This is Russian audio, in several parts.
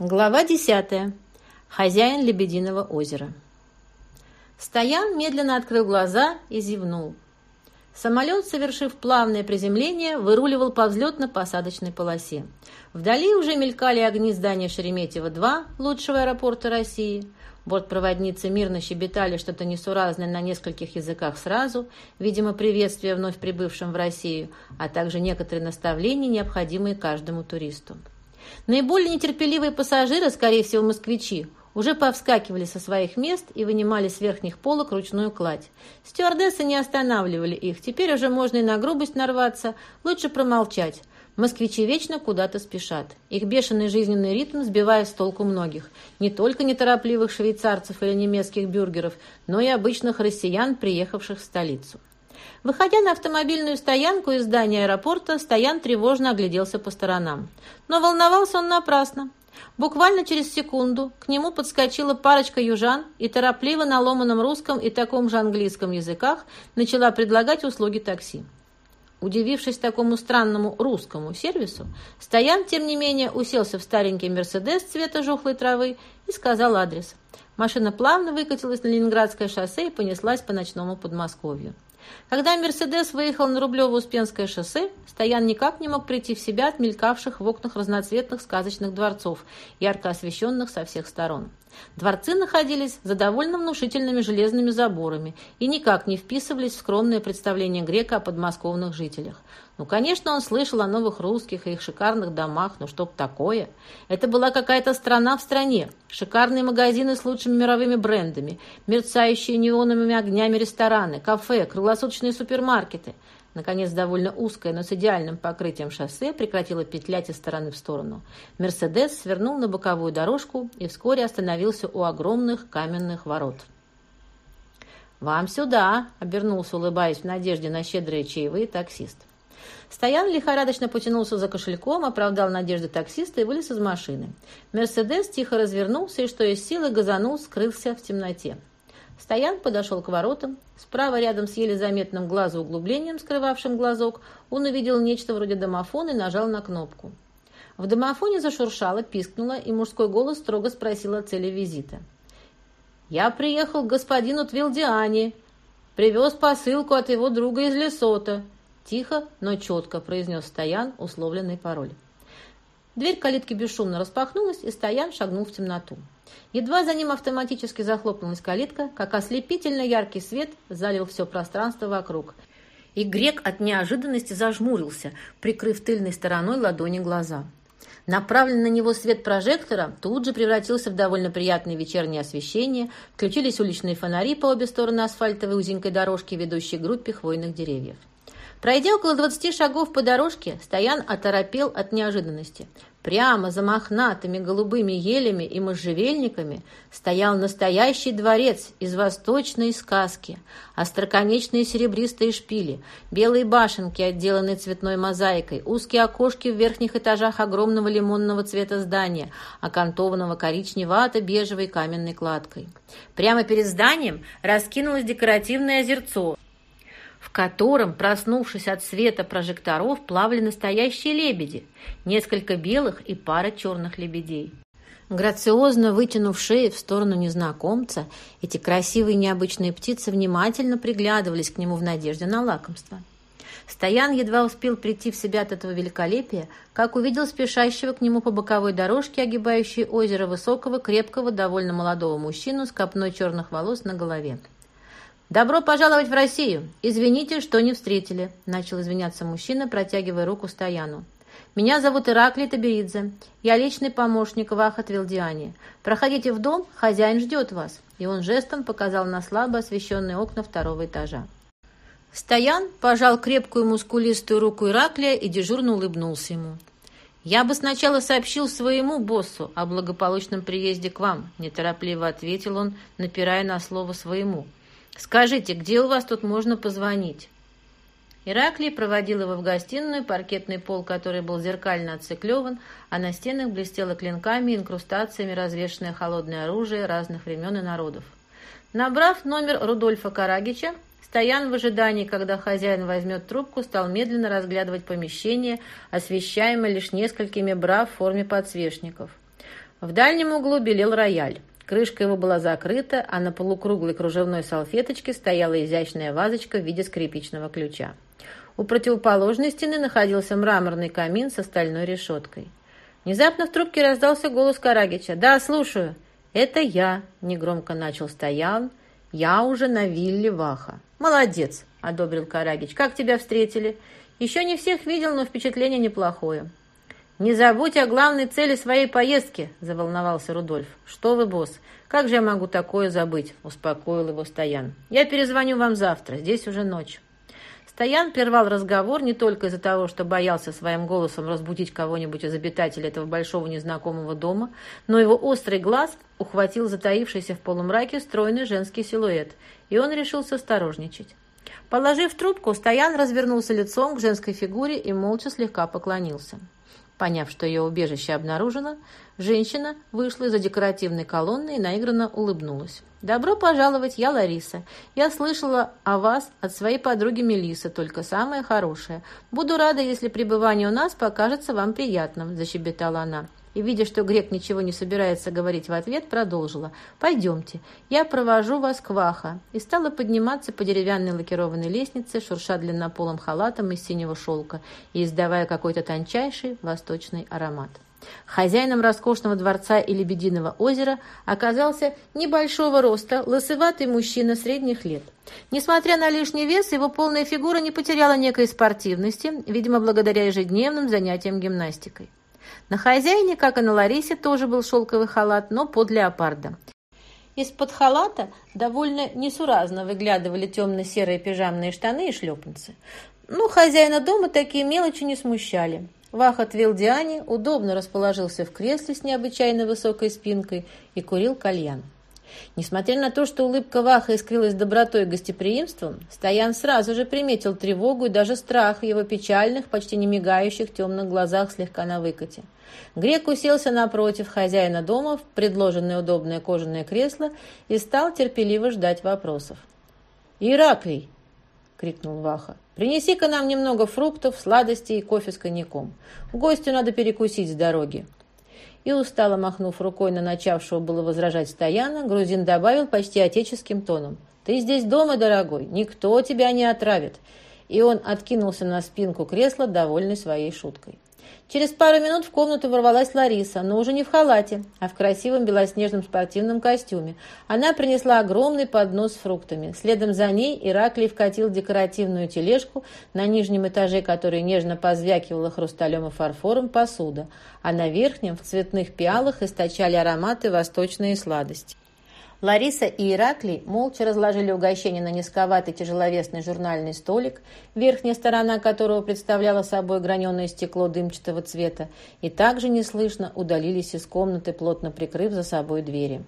Глава 10. Хозяин Лебединого озера. Стоян медленно открыл глаза и зевнул. Самолет, совершив плавное приземление, выруливал по взлетно-посадочной полосе. Вдали уже мелькали огни здания Шереметьево-2, лучшего аэропорта России. Бортпроводницы мирно щебетали что-то несуразное на нескольких языках сразу, видимо, приветствие вновь прибывшим в Россию, а также некоторые наставления, необходимые каждому туристу. Наиболее нетерпеливые пассажиры, скорее всего москвичи, уже повскакивали со своих мест и вынимали с верхних полок ручную кладь. Стюардессы не останавливали их, теперь уже можно и на грубость нарваться, лучше промолчать. Москвичи вечно куда-то спешат. Их бешеный жизненный ритм сбивает с толку многих. Не только неторопливых швейцарцев или немецких бюргеров, но и обычных россиян, приехавших в столицу. Выходя на автомобильную стоянку из здания аэропорта, Стоян тревожно огляделся по сторонам. Но волновался он напрасно. Буквально через секунду к нему подскочила парочка южан и торопливо на ломаном русском и таком же английском языках начала предлагать услуги такси. Удивившись такому странному русскому сервису, Стоян, тем не менее, уселся в старенький «Мерседес» цвета жухлой травы и сказал адрес. Машина плавно выкатилась на Ленинградское шоссе и понеслась по ночному Подмосковью. Когда «Мерседес» выехал на Рублево-Успенское шоссе, Стоян никак не мог прийти в себя от мелькавших в окнах разноцветных сказочных дворцов, ярко освещенных со всех сторон. Дворцы находились за довольно внушительными железными заборами и никак не вписывались в скромное представление грека о подмосковных жителях. Ну, конечно, он слышал о новых русских и их шикарных домах, но чтоб такое. Это была какая-то страна в стране. Шикарные магазины с лучшими мировыми брендами, мерцающие неоновыми огнями рестораны, кафе, круглосуточные супермаркеты. Наконец, довольно узкое, но с идеальным покрытием шоссе прекратило петлять из стороны в сторону. «Мерседес» свернул на боковую дорожку и вскоре остановился у огромных каменных ворот. «Вам сюда!» — обернулся, улыбаясь в надежде на щедрые чаевые таксист. Стоян лихорадочно потянулся за кошельком, оправдал надежды таксиста и вылез из машины. «Мерседес» тихо развернулся и, что из силы, газанул, скрылся в темноте. Стоян подошел к воротам. Справа, рядом с еле заметным глазоуглублением, скрывавшим глазок, он увидел нечто вроде домофона и нажал на кнопку. В домофоне зашуршало, пискнуло, и мужской голос строго спросил о цели визита. «Я приехал к господину Твилдиане. Привез посылку от его друга из Лесота. Тихо, но четко произнес Стоян условленный пароль. Дверь калитки бесшумно распахнулась, и Стоян шагнул в темноту. Едва за ним автоматически захлопнулась калитка, как ослепительно яркий свет залил все пространство вокруг. И грек от неожиданности зажмурился, прикрыв тыльной стороной ладони глаза. Направленный на него свет прожектора тут же превратился в довольно приятное вечернее освещение, включились уличные фонари по обе стороны асфальтовой узенькой дорожки, ведущей к группе хвойных деревьев. Пройдя около двадцати шагов по дорожке, Стоян оторопел от неожиданности. Прямо за мохнатыми голубыми елями и можжевельниками стоял настоящий дворец из восточной сказки. Остроконечные серебристые шпили, белые башенки, отделанные цветной мозаикой, узкие окошки в верхних этажах огромного лимонного цвета здания, окантованного коричневато-бежевой каменной кладкой. Прямо перед зданием раскинулось декоративное озерцо, в котором, проснувшись от света прожекторов, плавали настоящие лебеди, несколько белых и пара черных лебедей. Грациозно вытянув шеи в сторону незнакомца, эти красивые необычные птицы внимательно приглядывались к нему в надежде на лакомство. Стоян едва успел прийти в себя от этого великолепия, как увидел спешащего к нему по боковой дорожке, огибающей озеро высокого, крепкого, довольно молодого мужчину с копной черных волос на голове. «Добро пожаловать в Россию! Извините, что не встретили», — начал извиняться мужчина, протягивая руку Стояну. «Меня зовут Ираклий Таберидзе. Я личный помощник Ваха Твилдиани. Проходите в дом, хозяин ждет вас». И он жестом показал на слабо освещенные окна второго этажа. Стоян пожал крепкую мускулистую руку Ираклия и дежурно улыбнулся ему. «Я бы сначала сообщил своему боссу о благополучном приезде к вам», неторопливо ответил он, напирая на слово «своему». «Скажите, где у вас тут можно позвонить?» Ираклий проводил его в гостиную, паркетный пол который был зеркально отциклеван, а на стенах блестело клинками и инкрустациями развешенное холодное оружие разных времен и народов. Набрав номер Рудольфа Карагича, Стоян в ожидании, когда хозяин возьмет трубку, стал медленно разглядывать помещение, освещаемое лишь несколькими бра в форме подсвечников. В дальнем углу белел рояль. Крышка его была закрыта, а на полукруглой кружевной салфеточке стояла изящная вазочка в виде скрипичного ключа. У противоположной стены находился мраморный камин с стальной решеткой. Внезапно в трубке раздался голос Карагича. «Да, слушаю». «Это я», — негромко начал Стоян. «Я уже на вилле Ваха». «Молодец», — одобрил Карагич. «Как тебя встретили?» «Еще не всех видел, но впечатление неплохое». «Не забудь о главной цели своей поездки», — заволновался Рудольф. «Что вы, босс? Как же я могу такое забыть?» — успокоил его Стоян. «Я перезвоню вам завтра. Здесь уже ночь». Стоян прервал разговор не только из-за того, что боялся своим голосом разбудить кого-нибудь из обитателей этого большого незнакомого дома, но его острый глаз ухватил затаившийся в полумраке стройный женский силуэт, и он решился осторожничать. Положив трубку, Стоян развернулся лицом к женской фигуре и молча слегка поклонился. Поняв, что ее убежище обнаружено, женщина вышла из-за декоративной колонны и наигранно улыбнулась. «Добро пожаловать, я Лариса. Я слышала о вас от своей подруги Мелисы, только самое хорошее. Буду рада, если пребывание у нас покажется вам приятным», – защебетала она. И, видя, что грек ничего не собирается говорить в ответ, продолжила. «Пойдемте, я провожу вас к Ваха». И стала подниматься по деревянной лакированной лестнице, шурша длиннополым халатом из синего шелка и издавая какой-то тончайший восточный аромат. Хозяином роскошного дворца и Лебединого озера оказался небольшого роста, лысоватый мужчина средних лет. Несмотря на лишний вес, его полная фигура не потеряла некой спортивности, видимо, благодаря ежедневным занятиям гимнастикой. На хозяине, как и на Ларисе, тоже был шелковый халат, но под леопарда. Из-под халата довольно несуразно выглядывали темно-серые пижамные штаны и шлепанцы. Ну, хозяина дома такие мелочи не смущали. Вах отвел Диане, удобно расположился в кресле с необычайно высокой спинкой и курил кальян. Несмотря на то, что улыбка Ваха искрилась добротой и гостеприимством, Стоян сразу же приметил тревогу и даже страх в его печальных, почти не мигающих темных глазах слегка на выкате. Грек уселся напротив хозяина дома в предложенное удобное кожаное кресло и стал терпеливо ждать вопросов. «Ираклий!» — крикнул Ваха. Принеси-ка нам немного фруктов, сладостей и кофе с коньяком. Гостю надо перекусить с дороги». И устало махнув рукой на начавшего было возражать Стояна, грузин добавил почти отеческим тоном. «Ты здесь дома, дорогой, никто тебя не отравит». И он откинулся на спинку кресла, довольный своей шуткой. Через пару минут в комнату ворвалась Лариса, но уже не в халате, а в красивом белоснежном спортивном костюме. Она принесла огромный поднос с фруктами. Следом за ней Ираклий вкатил декоративную тележку, на нижнем этаже которой нежно позвякивала хрусталем и фарфором посуда, а на верхнем в цветных пиалах источали ароматы восточные сладости. Лариса и Ираклий молча разложили угощение на низковатый тяжеловесный журнальный столик, верхняя сторона которого представляла собой граненое стекло дымчатого цвета, и также неслышно удалились из комнаты, плотно прикрыв за собой двери.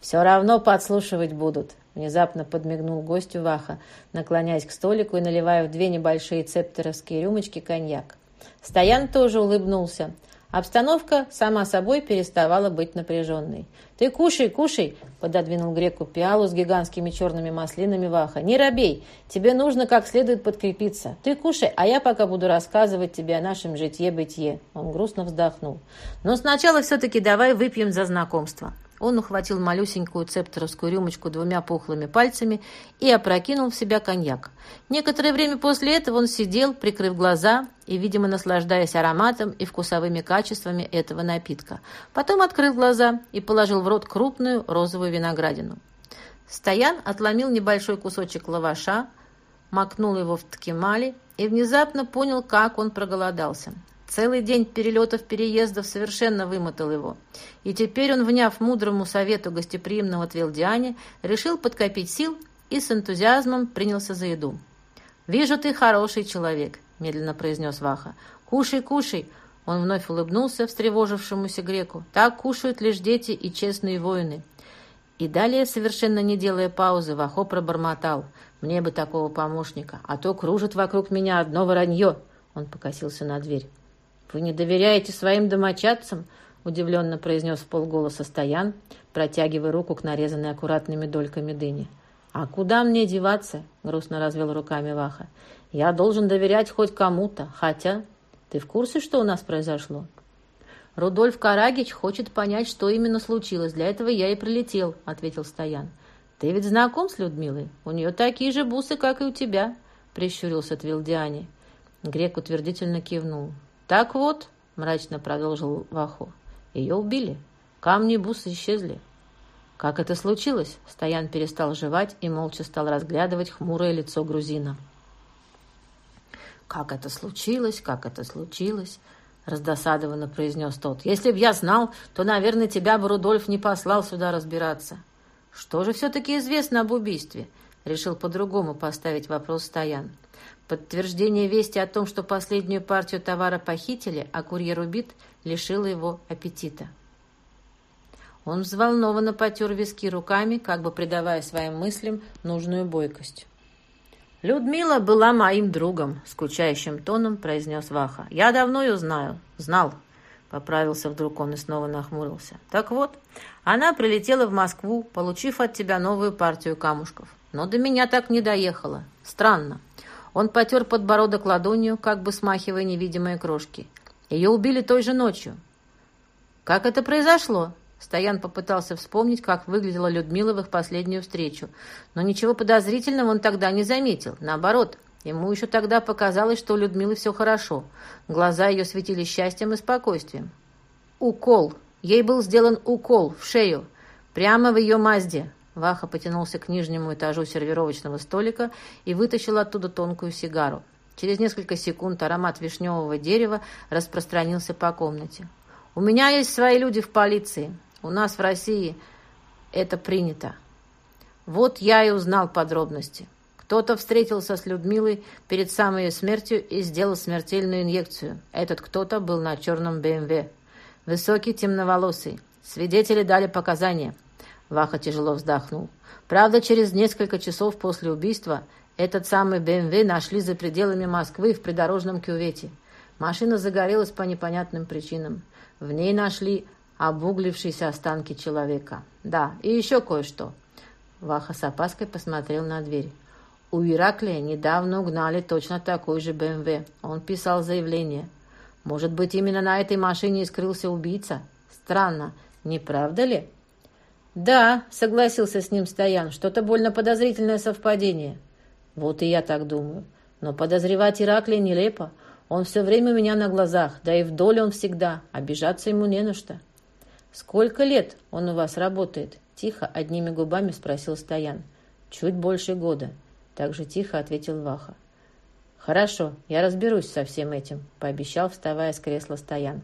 «Все равно подслушивать будут», — внезапно подмигнул гостю Ваха, наклоняясь к столику и наливая в две небольшие цептеровские рюмочки коньяк. Стоян тоже улыбнулся, Обстановка сама собой переставала быть напряженной. «Ты кушай, кушай!» – пододвинул греку пиалу с гигантскими черными маслинами Ваха. «Не робей! Тебе нужно как следует подкрепиться. Ты кушай, а я пока буду рассказывать тебе о нашем житье-бытие». Он грустно вздохнул. «Но сначала все-таки давай выпьем за знакомство». Он ухватил малюсенькую цепторовскую рюмочку двумя пухлыми пальцами и опрокинул в себя коньяк. Некоторое время после этого он сидел, прикрыв глаза и, видимо, наслаждаясь ароматом и вкусовыми качествами этого напитка. Потом открыл глаза и положил в рот крупную розовую виноградину. Стоян отломил небольшой кусочек лаваша, макнул его в ткемали и внезапно понял, как он проголодался. Целый день перелетов-переездов совершенно вымотал его. И теперь он, вняв мудрому совету гостеприимного Твилдиане, решил подкопить сил и с энтузиазмом принялся за еду. «Вижу, ты хороший человек», — медленно произнес Ваха. «Кушай, кушай!» Он вновь улыбнулся встревожившемуся греку. «Так кушают лишь дети и честные воины». И далее, совершенно не делая паузы, Вахо пробормотал. «Мне бы такого помощника, а то кружит вокруг меня одно воронье!» Он покосился на дверь. «Вы не доверяете своим домочадцам?» — удивленно произнес в полголоса Стоян, протягивая руку к нарезанной аккуратными дольками дыни. «А куда мне деваться?» — грустно развел руками Ваха. «Я должен доверять хоть кому-то, хотя...» «Ты в курсе, что у нас произошло?» Рудольф Карагич хочет понять, что именно случилось. Для этого я и прилетел», — ответил Стоян. «Ты ведь знаком с Людмилой? У нее такие же бусы, как и у тебя», — прищурился Твилдиани. Грек утвердительно кивнул. «Так вот», — мрачно продолжил Вахо, — «ее убили. Камни бусы исчезли». Как это случилось? Стоян перестал жевать и молча стал разглядывать хмурое лицо грузина. «Как это случилось? Как это случилось?» — раздосадованно произнес тот. «Если б я знал, то, наверное, тебя бы Рудольф не послал сюда разбираться». «Что же все-таки известно об убийстве?» — решил по-другому поставить вопрос Стоян. Подтверждение вести о том, что последнюю партию товара похитили, а курьер убит, лишило его аппетита. Он взволнованно потер виски руками, как бы придавая своим мыслям нужную бойкость. «Людмила была моим другом», — скучающим тоном произнес Ваха. «Я давно ее знаю. Знал». Поправился вдруг он и снова нахмурился. «Так вот, она прилетела в Москву, получив от тебя новую партию камушков. Но до меня так не доехала. Странно». Он потер подбородок ладонью, как бы смахивая невидимые крошки. «Ее убили той же ночью». «Как это произошло?» Стоян попытался вспомнить, как выглядела Людмила в их последнюю встречу. Но ничего подозрительного он тогда не заметил. Наоборот, ему еще тогда показалось, что у Людмилы все хорошо. Глаза ее светили счастьем и спокойствием. «Укол! Ей был сделан укол в шею, прямо в ее мазде!» Ваха потянулся к нижнему этажу сервировочного столика и вытащил оттуда тонкую сигару. Через несколько секунд аромат вишневого дерева распространился по комнате. «У меня есть свои люди в полиции. У нас в России это принято. Вот я и узнал подробности. Кто-то встретился с Людмилой перед самой ее смертью и сделал смертельную инъекцию. Этот кто-то был на черном БМВ. Эм Высокий, темноволосый. Свидетели дали показания. Ваха тяжело вздохнул. Правда, через несколько часов после убийства этот самый БМВ эм нашли за пределами Москвы в придорожном кювете. Машина загорелась по непонятным причинам. В ней нашли обуглившиеся останки человека. Да, и еще кое-что. Ваха с опаской посмотрел на дверь. У Ираклия недавно угнали точно такой же БМВ. Он писал заявление. Может быть, именно на этой машине и скрылся убийца? Странно, не правда ли? Да, согласился с ним Стоян, что-то больно подозрительное совпадение. Вот и я так думаю. Но подозревать Ираклия нелепо. Он все время у меня на глазах, да и в доле он всегда. Обижаться ему не на что. «Сколько лет он у вас работает?» Тихо, одними губами спросил Стоян. «Чуть больше года», — так же тихо ответил Ваха. «Хорошо, я разберусь со всем этим», — пообещал, вставая с кресла Стоян.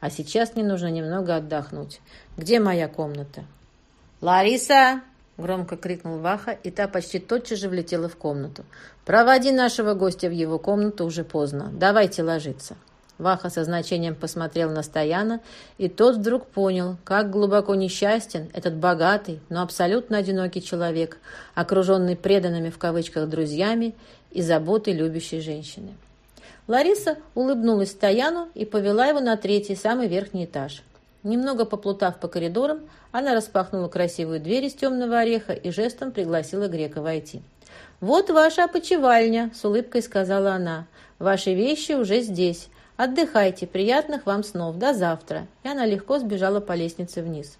«А сейчас мне нужно немного отдохнуть. Где моя комната?» «Лариса!» — громко крикнул Ваха, и та почти тотчас же влетела в комнату. «Проводи нашего гостя в его комнату, уже поздно. Давайте ложиться». Ваха со значением посмотрел на Стояна, и тот вдруг понял, как глубоко несчастен этот богатый, но абсолютно одинокий человек, окруженный преданными в кавычках друзьями и заботой любящей женщины. Лариса улыбнулась Стояну и повела его на третий, самый верхний этаж. Немного поплутав по коридорам, она распахнула красивую дверь из темного ореха и жестом пригласила Грека войти. «Вот ваша опочивальня», — с улыбкой сказала она. «Ваши вещи уже здесь. Отдыхайте, приятных вам снов, до завтра. И она легко сбежала по лестнице вниз.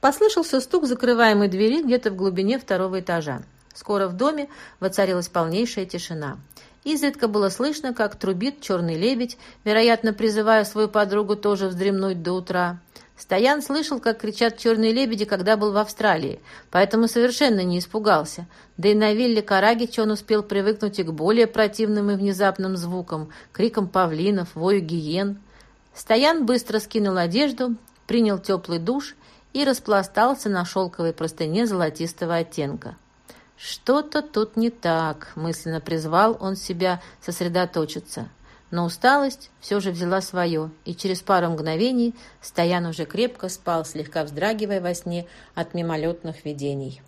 Послышался стук закрываемой двери где-то в глубине второго этажа. Скоро в доме воцарилась полнейшая тишина. Изредка было слышно, как трубит черный лебедь, вероятно, призывая свою подругу тоже вздремнуть до утра. Стоян слышал, как кричат черные лебеди, когда был в Австралии, поэтому совершенно не испугался. Да и на вилле Карагич он успел привыкнуть и к более противным и внезапным звукам, крикам павлинов, вою гиен. Стоян быстро скинул одежду, принял теплый душ и распластался на шелковой простыне золотистого оттенка. «Что-то тут не так», — мысленно призвал он себя сосредоточиться. Но усталость все же взяла свое, и через пару мгновений Стоян уже крепко спал, слегка вздрагивая во сне от мимолетных видений.